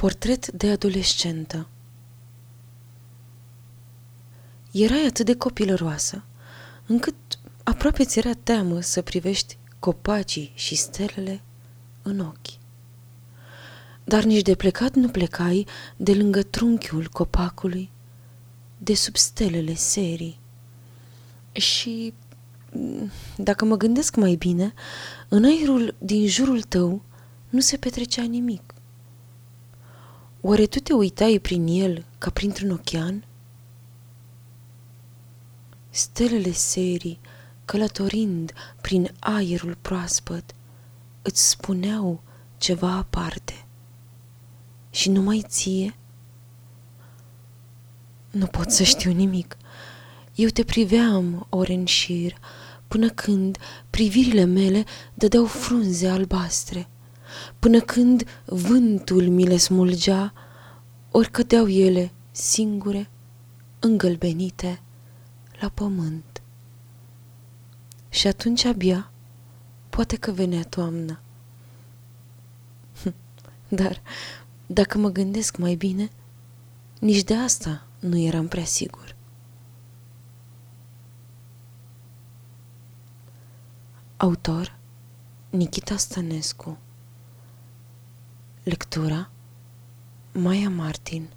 Portret de adolescentă Erai atât de copilăroasă, încât aproape ți era teamă să privești copacii și stelele în ochi. Dar nici de plecat nu plecai de lângă trunchiul copacului, de sub stelele serii. Și, dacă mă gândesc mai bine, în aerul din jurul tău nu se petrecea nimic. Oare tu te uitai prin el ca printr-un ochean? Stelele serii, călătorind prin aerul proaspăt, îți spuneau ceva aparte. Și numai ție? Nu pot să știu nimic. Eu te priveam ori în șir, până când privirile mele dădeau frunze albastre – până când vântul mi le smulgea, ori cădeau ele singure, îngălbenite, la pământ. Și atunci abia, poate că venea toamna. Dar, dacă mă gândesc mai bine, nici de asta nu eram prea sigur. Autor Nikita Stănescu Lectura Maya Martin